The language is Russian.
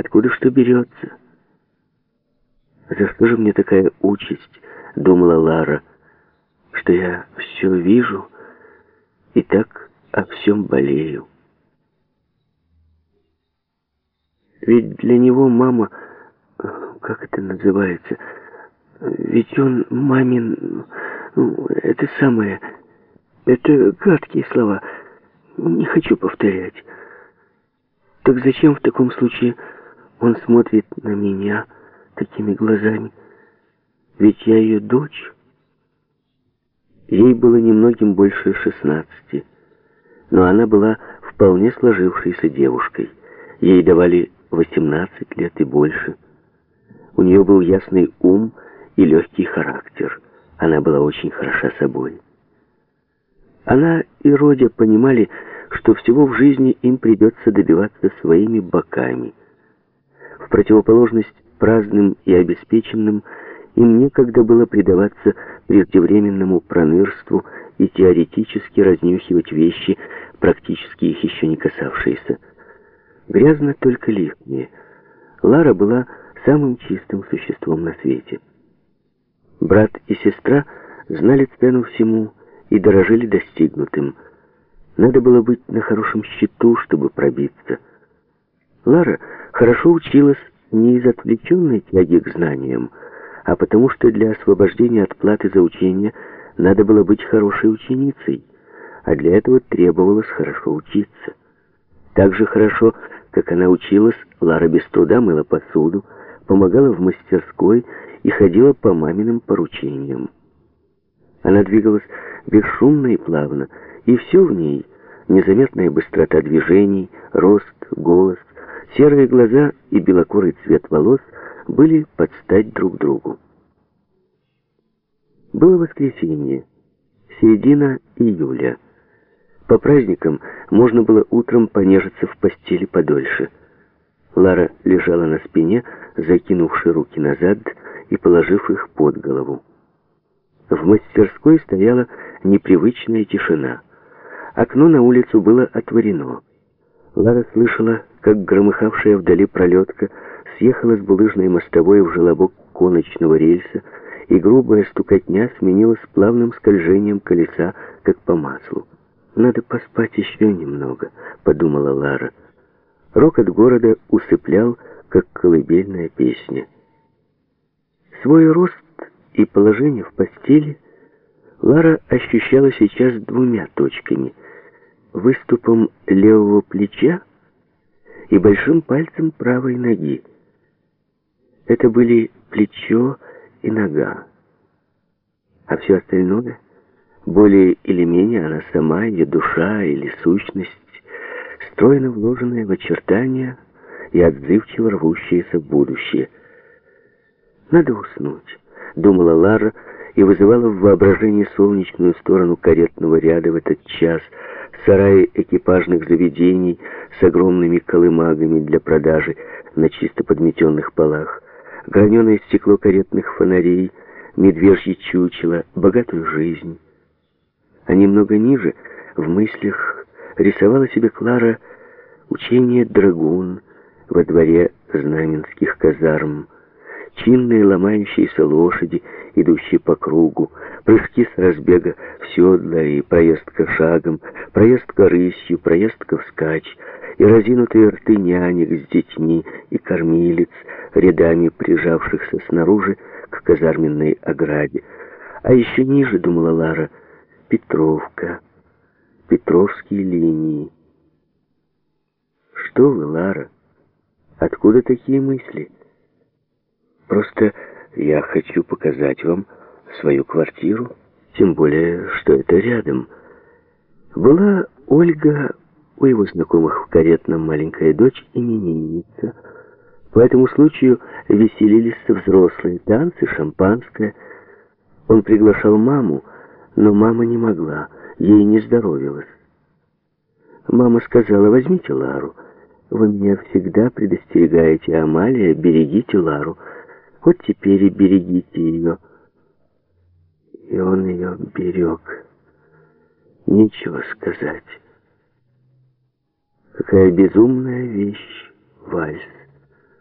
Откуда что берется? За что же мне такая участь, думала Лара, что я все вижу и так о всем болею. Ведь для него мама, как это называется, ведь он мамин, ну, это самое, это гадкие слова, не хочу повторять. Так зачем в таком случае он смотрит на меня такими глазами? Ведь я ее дочь. Ей было немногим больше шестнадцати, но она была вполне сложившейся девушкой. Ей давали восемнадцать лет и больше. У нее был ясный ум и легкий характер. Она была очень хороша собой. Она и Родя понимали, что всего в жизни им придется добиваться своими боками. Противоположность праздным и обеспеченным, им некогда было предаваться преждевременному пронырству и теоретически разнюхивать вещи, практически их еще не касавшиеся. Грязно только лишнее. Лара была самым чистым существом на свете. Брат и сестра знали цену всему и дорожили достигнутым – надо было быть на хорошем счету, чтобы пробиться. Лара хорошо училась не из отвлеченной тяги к знаниям, а потому что для освобождения от платы за учение надо было быть хорошей ученицей, а для этого требовалось хорошо учиться. Так же хорошо, как она училась, Лара без труда мыла посуду, помогала в мастерской и ходила по маминым поручениям. Она двигалась бесшумно и плавно, и все в ней, незаметная быстрота движений, рост, голос, серые глаза и белокурый цвет волос были под стать друг другу. Было воскресенье, середина июля. По праздникам можно было утром понежиться в постели подольше. Лара лежала на спине, закинувши руки назад и положив их под голову. В мастерской стояла непривычная тишина. Окно на улицу было отворено. Лара слышала, как громыхавшая вдали пролетка съехала с булыжной мостовой в желобок коночного рельса, и грубая стукотня сменилась плавным скольжением колеса, как по маслу. «Надо поспать еще немного», — подумала Лара. Рок от города усыплял, как колыбельная песня. Свой рост и положение в постели Лара ощущала сейчас двумя точками — выступом левого плеча и большим пальцем правой ноги. Это были плечо и нога. А все остальное, более или менее она сама, ее душа или сущность, стройно вложенная в очертания и отзывчиво рвущаяся в будущее. «Надо уснуть», — думала Лара, и вызывала в воображении солнечную сторону каретного ряда в этот час, сараи экипажных заведений с огромными колымагами для продажи на чисто подметенных полах, граненое стекло каретных фонарей, медвежье чучело, богатую жизнь. А немного ниже, в мыслях, рисовала себе Клара учение драгун во дворе знаменских казарм, чинные ломающиеся лошади, идущие по кругу, прыжки с разбега в седло и проездка шагом, проездка рысью, проездка вскачь, и разинутые рты нянек с детьми и кормилец, рядами прижавшихся снаружи к казарменной ограде. А еще ниже, думала Лара, Петровка, Петровские линии. Что вы, Лара? Откуда такие мысли? Просто я хочу показать вам свою квартиру, тем более, что это рядом. Была Ольга у его знакомых в каретном маленькая дочь именинница. По этому случаю веселились взрослые танцы, шампанское. Он приглашал маму, но мама не могла, ей не здоровилось. Мама сказала, возьмите Лару. Вы меня всегда предостерегаете, Амалия, берегите Лару. Вот теперь и берегите ее. И он ее берег. Нечего сказать. Какая безумная вещь, вальс.